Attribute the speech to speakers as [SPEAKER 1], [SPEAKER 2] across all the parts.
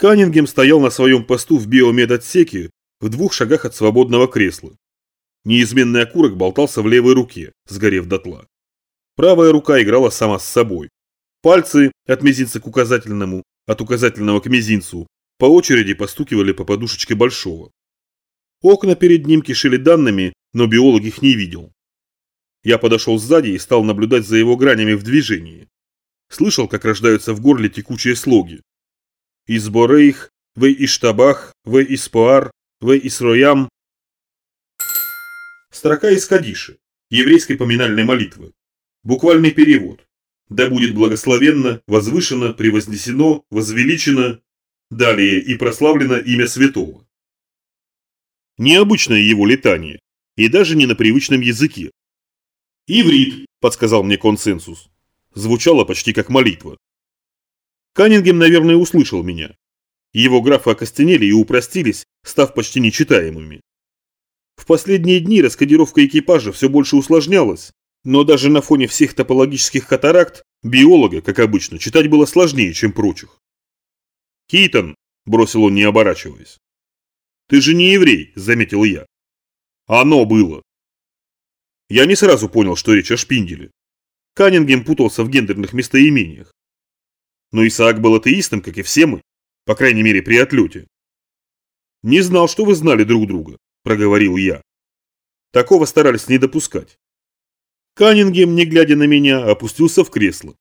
[SPEAKER 1] Каннингем стоял на своем посту в биомедотсеке в двух шагах от свободного кресла. Неизменный окурок болтался в левой руке, сгорев дотла. Правая рука играла сама с собой. Пальцы от мизинца к указательному, от указательного к мизинцу, по очереди постукивали по подушечке большого. Окна перед ним кишели данными, но биолог их не видел. Я подошел сзади и стал наблюдать за его гранями в движении. Слышал, как рождаются в горле текучие слоги. Изборейх, в иштабах, в испоар, в исроям. Строка из Кадиши, еврейской поминальной молитвы. Буквальный перевод. Да будет благословенно, возвышено, превознесено, возвеличено, далее и прославлено имя святого. Необычное его летание, и даже не на привычном языке. «Иврит», – подсказал мне консенсус. Звучало почти как молитва. Каннингем, наверное, услышал меня. Его графы окостенели и упростились, став почти нечитаемыми. В последние дни раскодировка экипажа все больше усложнялась, но даже на фоне всех топологических катаракт биолога, как обычно, читать было сложнее, чем прочих. «Кейтон», – бросил он, не оборачиваясь. «Ты же не еврей», – заметил я. «Оно было». Я не сразу понял, что речь о Шпинделе. Каннингем путался в гендерных местоимениях. Но Исаак был атеистом, как и все мы, по крайней мере при отлете. «Не знал, что вы знали друг друга», – проговорил я. Такого старались не допускать. Каннингем, не глядя на меня, опустился в кресло.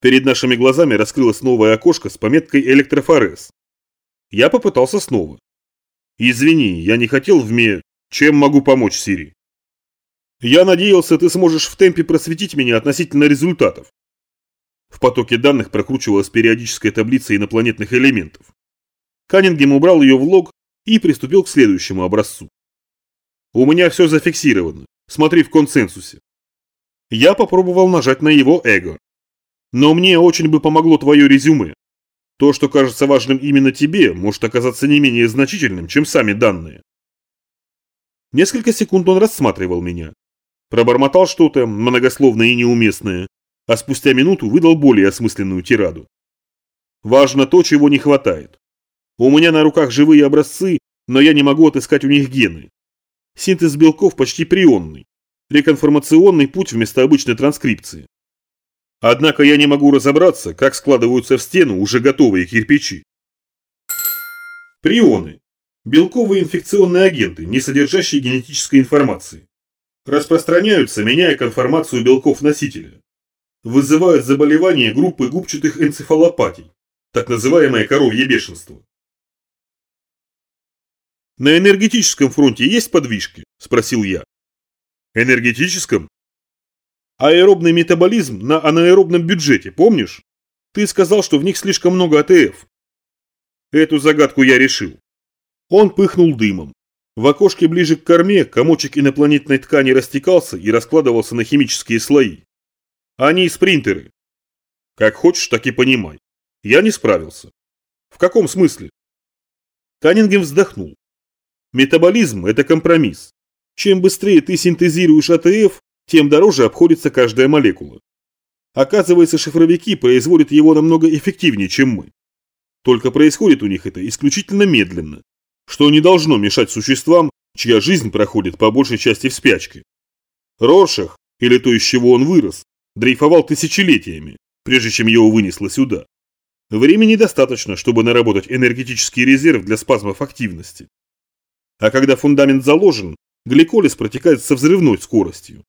[SPEAKER 1] Перед нашими глазами раскрылось новое окошко с пометкой «Электрофорез». Я попытался снова. «Извини, я не хотел вме... Чем могу помочь, Сири?» «Я надеялся, ты сможешь в темпе просветить меня относительно результатов». В потоке данных прокручивалась периодическая таблица инопланетных элементов. Каннингем убрал ее в лог и приступил к следующему образцу. «У меня все зафиксировано. Смотри в консенсусе». Я попробовал нажать на его эго. Но мне очень бы помогло твое резюме. То, что кажется важным именно тебе, может оказаться не менее значительным, чем сами данные. Несколько секунд он рассматривал меня. Пробормотал что-то многословное и неуместное, а спустя минуту выдал более осмысленную тираду. Важно то, чего не хватает. У меня на руках живые образцы, но я не могу отыскать у них гены. Синтез белков почти прионный. Реконформационный путь вместо обычной транскрипции. Однако я не могу разобраться, как складываются в стену уже готовые кирпичи. Прионы. Белковые инфекционные агенты, не содержащие генетической информации. Распространяются, меняя конформацию белков носителя. Вызывают заболевания группы губчатых энцефалопатий, так называемое коровье бешенство. «На энергетическом фронте есть подвижки?» – спросил я. «Энергетическом? Аэробный метаболизм на анаэробном бюджете, помнишь? Ты сказал, что в них слишком много АТФ. Эту загадку я решил. Он пыхнул дымом. В окошке ближе к корме комочек инопланетной ткани растекался и раскладывался на химические слои. Они спринтеры. Как хочешь, так и понимай. Я не справился. В каком смысле? Каннингем вздохнул. Метаболизм – это компромисс. Чем быстрее ты синтезируешь АТФ, тем дороже обходится каждая молекула. Оказывается, шифровики производят его намного эффективнее, чем мы. Только происходит у них это исключительно медленно, что не должно мешать существам, чья жизнь проходит по большей части в спячке. Роршах, или то, из чего он вырос, дрейфовал тысячелетиями, прежде чем его вынесло сюда. Времени достаточно, чтобы наработать энергетический резерв для спазмов активности. А когда фундамент заложен, гликолиз протекает со взрывной скоростью.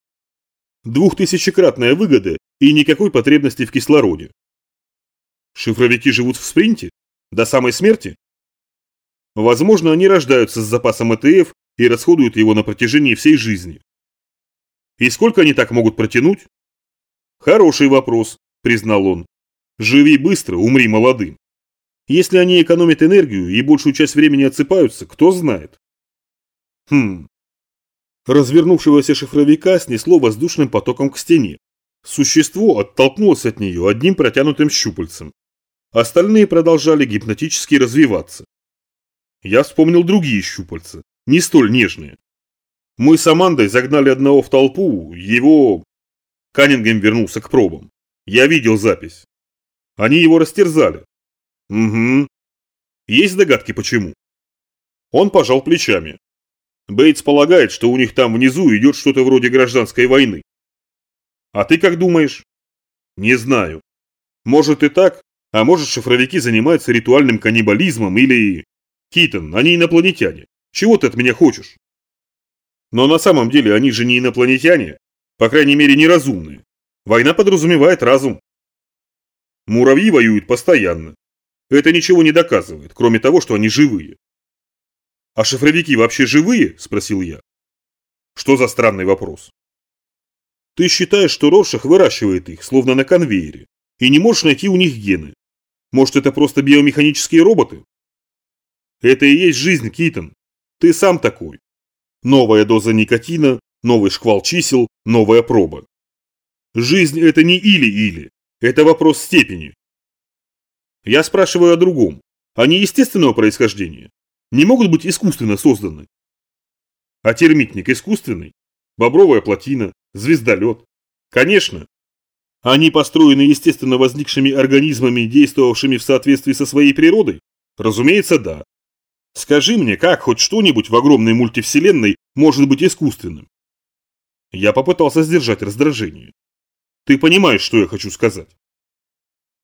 [SPEAKER 1] Двухтысячекратная выгода и никакой потребности в кислороде. Шифровики живут в спринте? До самой смерти? Возможно, они рождаются с запасом ЭТФ и расходуют его на протяжении всей жизни. И сколько они так могут протянуть? Хороший вопрос, признал он. Живи быстро, умри молодым. Если они экономят энергию и большую часть времени отсыпаются, кто знает. Хм, Развернувшегося шифровика снесло воздушным потоком к стене. Существо оттолкнулось от нее одним протянутым щупальцем. Остальные продолжали гипнотически развиваться. Я вспомнил другие щупальца, не столь нежные. Мы с Амандой загнали одного в толпу, его... Каннингем вернулся к пробам. Я видел запись. Они его растерзали. Угу. Есть догадки почему? Он пожал плечами. Бейтс полагает, что у них там внизу идет что-то вроде гражданской войны. А ты как думаешь? Не знаю. Может и так, а может шифровики занимаются ритуальным каннибализмом или... Китон, они инопланетяне. Чего ты от меня хочешь? Но на самом деле они же не инопланетяне, по крайней мере неразумные. Война подразумевает разум. Муравьи воюют постоянно. Это ничего не доказывает, кроме того, что они живые. «А шифровики вообще живые?» – спросил я. Что за странный вопрос? Ты считаешь, что Роршах выращивает их, словно на конвейере, и не можешь найти у них гены. Может, это просто биомеханические роботы? Это и есть жизнь, Китон. Ты сам такой. Новая доза никотина, новый шквал чисел, новая проба. Жизнь это не или-или, это вопрос степени. Я спрашиваю о другом. Они естественного происхождения? Не могут быть искусственно созданы? А термитник искусственный? Бобровая плотина, звездолет? Конечно. Они построены естественно возникшими организмами, действовавшими в соответствии со своей природой? Разумеется, да. Скажи мне, как хоть что-нибудь в огромной мультивселенной может быть искусственным? Я попытался сдержать раздражение. Ты понимаешь, что я хочу сказать?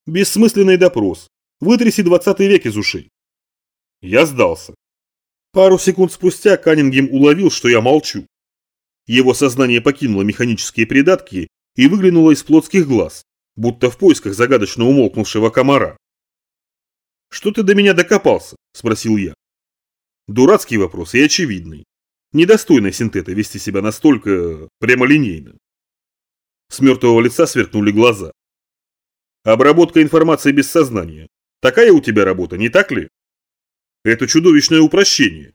[SPEAKER 1] Бессмысленный допрос. Вытряси 20 век из ушей. Я сдался. Пару секунд спустя Каннингем уловил, что я молчу. Его сознание покинуло механические придатки и выглянуло из плотских глаз, будто в поисках загадочно умолкнувшего комара. «Что ты до меня докопался?» – спросил я. Дурацкий вопрос и очевидный. Недостойно синтета вести себя настолько прямолинейно. С мертвого лица сверкнули глаза. Обработка информации без сознания. Такая у тебя работа, не так ли? Это чудовищное упрощение.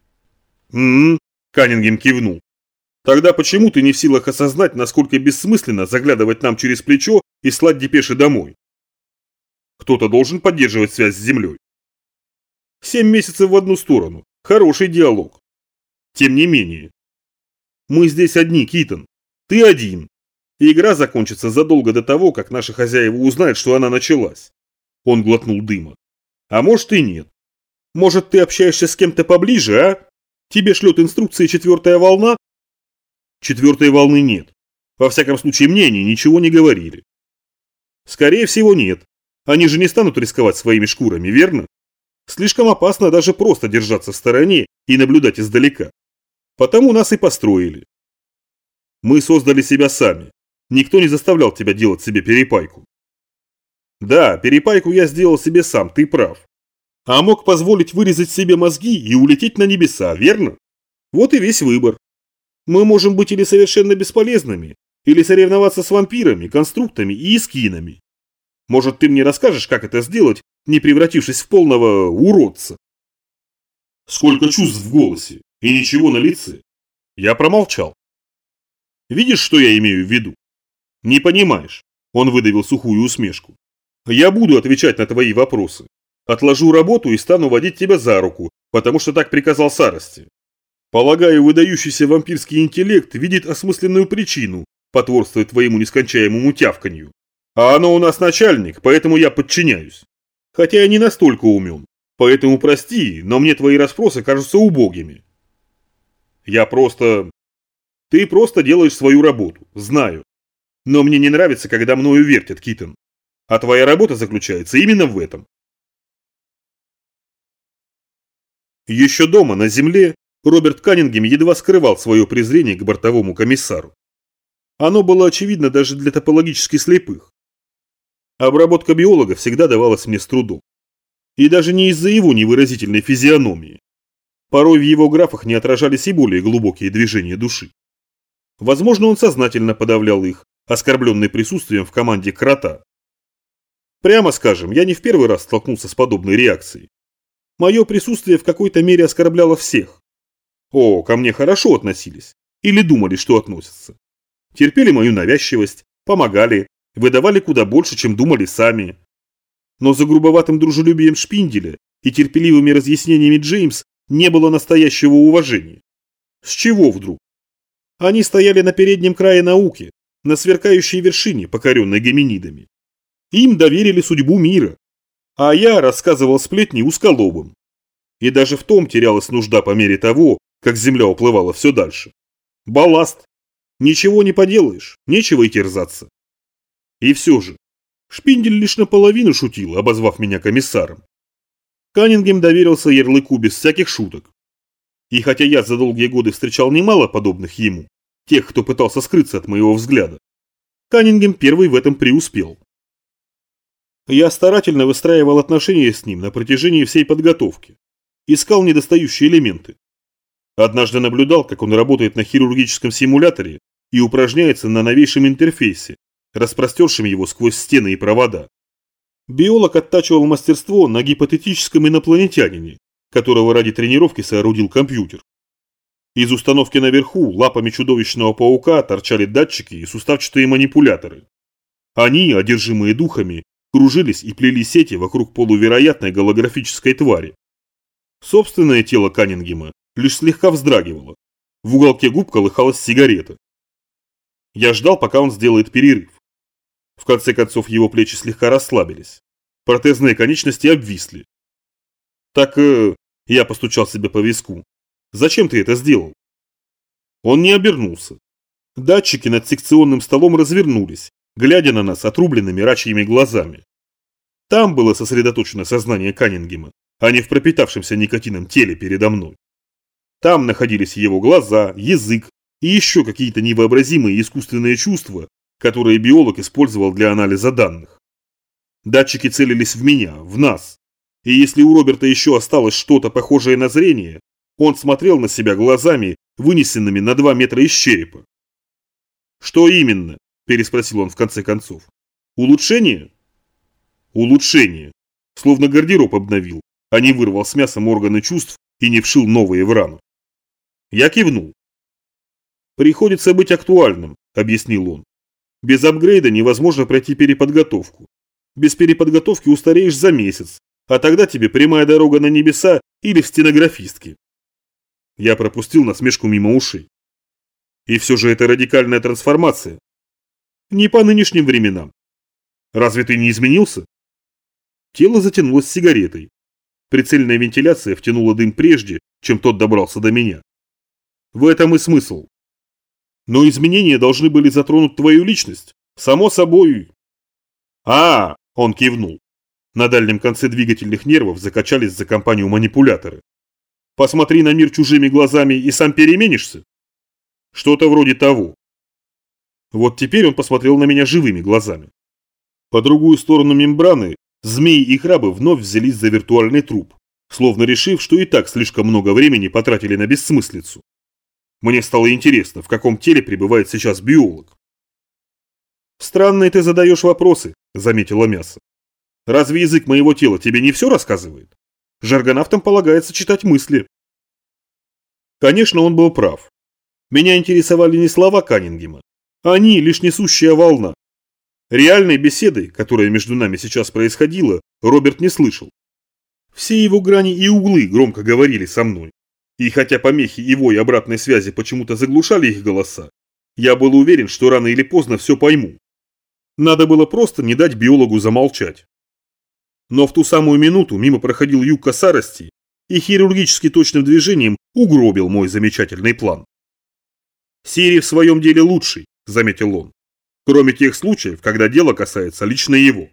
[SPEAKER 1] М-м, Каннингем кивнул. Тогда почему ты не в силах осознать, насколько бессмысленно заглядывать нам через плечо и слать депеши домой? Кто-то должен поддерживать связь с Землей. Семь месяцев в одну сторону. Хороший диалог. Тем не менее. Мы здесь одни, Китон. Ты один. И игра закончится задолго до того, как наши хозяева узнают, что она началась. Он глотнул дыма. А может и нет. Может ты общаешься с кем-то поближе, а? Тебе шлет инструкции четвертая волна? Четвертой волны нет. Во всяком случае мне они ничего не говорили. Скорее всего нет. Они же не станут рисковать своими шкурами, верно? Слишком опасно даже просто держаться в стороне и наблюдать издалека. Потому нас и построили. Мы создали себя сами. Никто не заставлял тебя делать себе перепайку. Да, перепайку я сделал себе сам, ты прав. А мог позволить вырезать себе мозги и улететь на небеса, верно? Вот и весь выбор. Мы можем быть или совершенно бесполезными, или соревноваться с вампирами, конструктами и эскинами. Может, ты мне расскажешь, как это сделать, не превратившись в полного уродца? Сколько чувств в голосе и ничего на лице. Я промолчал. Видишь, что я имею в виду? Не понимаешь. Он выдавил сухую усмешку. Я буду отвечать на твои вопросы. Отложу работу и стану водить тебя за руку, потому что так приказал Сарости. Полагаю, выдающийся вампирский интеллект видит осмысленную причину потворствовать твоему нескончаемому тявканью. А оно у нас начальник, поэтому я подчиняюсь. Хотя я не настолько умен. Поэтому прости, но мне твои расспросы кажутся убогими. Я просто... Ты просто делаешь свою работу, знаю. Но мне не нравится, когда мною вертят, Китон. А твоя работа заключается именно в этом. Еще дома, на земле, Роберт Каннингем едва скрывал свое презрение к бортовому комиссару. Оно было очевидно даже для топологически слепых. Обработка биолога всегда давалась мне с трудом. И даже не из-за его невыразительной физиономии. Порой в его графах не отражались и более глубокие движения души. Возможно, он сознательно подавлял их, оскорбленный присутствием в команде Крота. Прямо скажем, я не в первый раз столкнулся с подобной реакцией. Мое присутствие в какой-то мере оскорбляло всех. О, ко мне хорошо относились. Или думали, что относятся. Терпели мою навязчивость, помогали, выдавали куда больше, чем думали сами. Но за грубоватым дружелюбием Шпинделя и терпеливыми разъяснениями Джеймс не было настоящего уважения. С чего вдруг? Они стояли на переднем крае науки, на сверкающей вершине, покоренной гоминидами. Им доверили судьбу мира. А я рассказывал сплетни узколобым. И даже в том терялась нужда по мере того, как земля уплывала все дальше. Балласт. Ничего не поделаешь, нечего и терзаться. И все же, Шпиндель лишь наполовину шутил, обозвав меня комиссаром. Каннингем доверился ярлыку без всяких шуток. И хотя я за долгие годы встречал немало подобных ему, тех, кто пытался скрыться от моего взгляда, Каннингем первый в этом преуспел. Я старательно выстраивал отношения с ним на протяжении всей подготовки. Искал недостающие элементы. Однажды наблюдал, как он работает на хирургическом симуляторе и упражняется на новейшем интерфейсе, распростершим его сквозь стены и провода. Биолог оттачивал мастерство на гипотетическом инопланетянине, которого ради тренировки соорудил компьютер. Из установки наверху лапами чудовищного паука торчали датчики и суставчатые манипуляторы. Они, одержимые духами, кружились и плели сети вокруг полувероятной голографической твари. Собственное тело Каннингема лишь слегка вздрагивало. В уголке губ колыхалась сигарета. Я ждал, пока он сделает перерыв. В конце концов его плечи слегка расслабились. Протезные конечности обвисли. «Так, э, я постучал себе по виску. Зачем ты это сделал?» Он не обернулся. Датчики над секционным столом развернулись, глядя на нас отрубленными рачьими глазами. Там было сосредоточено сознание Каннингема, а не в пропитавшемся никотином теле передо мной. Там находились его глаза, язык и еще какие-то невообразимые искусственные чувства, которые биолог использовал для анализа данных. Датчики целились в меня, в нас. И если у Роберта еще осталось что-то похожее на зрение, он смотрел на себя глазами, вынесенными на два метра из черепа. «Что именно?» – переспросил он в конце концов. «Улучшение?» «Улучшение. Словно гардероб обновил, а не вырвал с мясом органы чувств и не вшил новые в рану». Я кивнул. «Приходится быть актуальным», – объяснил он. Без апгрейда невозможно пройти переподготовку. Без переподготовки устареешь за месяц, а тогда тебе прямая дорога на небеса или в стенографистки. Я пропустил насмешку мимо ушей. И все же это радикальная трансформация. Не по нынешним временам. Разве ты не изменился? Тело затянулось сигаретой. Прицельная вентиляция втянула дым прежде, чем тот добрался до меня. В этом и смысл. Но изменения должны были затронуть твою личность. Само собой. А, он кивнул. На дальнем конце двигательных нервов закачались за компанию манипуляторы. Посмотри на мир чужими глазами и сам переменишься? Что-то вроде того. Вот теперь он посмотрел на меня живыми глазами. По другую сторону мембраны змеи и крабы вновь взялись за виртуальный труп, словно решив, что и так слишком много времени потратили на бессмыслицу. Мне стало интересно, в каком теле пребывает сейчас биолог. «Странные ты задаешь вопросы», – заметила мясо. «Разве язык моего тела тебе не все рассказывает? Жаргонавтам полагается читать мысли». Конечно, он был прав. Меня интересовали не слова Каннингема. Они – лишь несущая волна. Реальной беседы, которая между нами сейчас происходила, Роберт не слышал. Все его грани и углы громко говорили со мной. И хотя помехи и обратной связи почему-то заглушали их голоса, я был уверен, что рано или поздно все пойму. Надо было просто не дать биологу замолчать. Но в ту самую минуту мимо проходил юг Сарости и хирургически точным движением угробил мой замечательный план. «Сири в своем деле лучший», – заметил он, кроме тех случаев, когда дело касается лично его.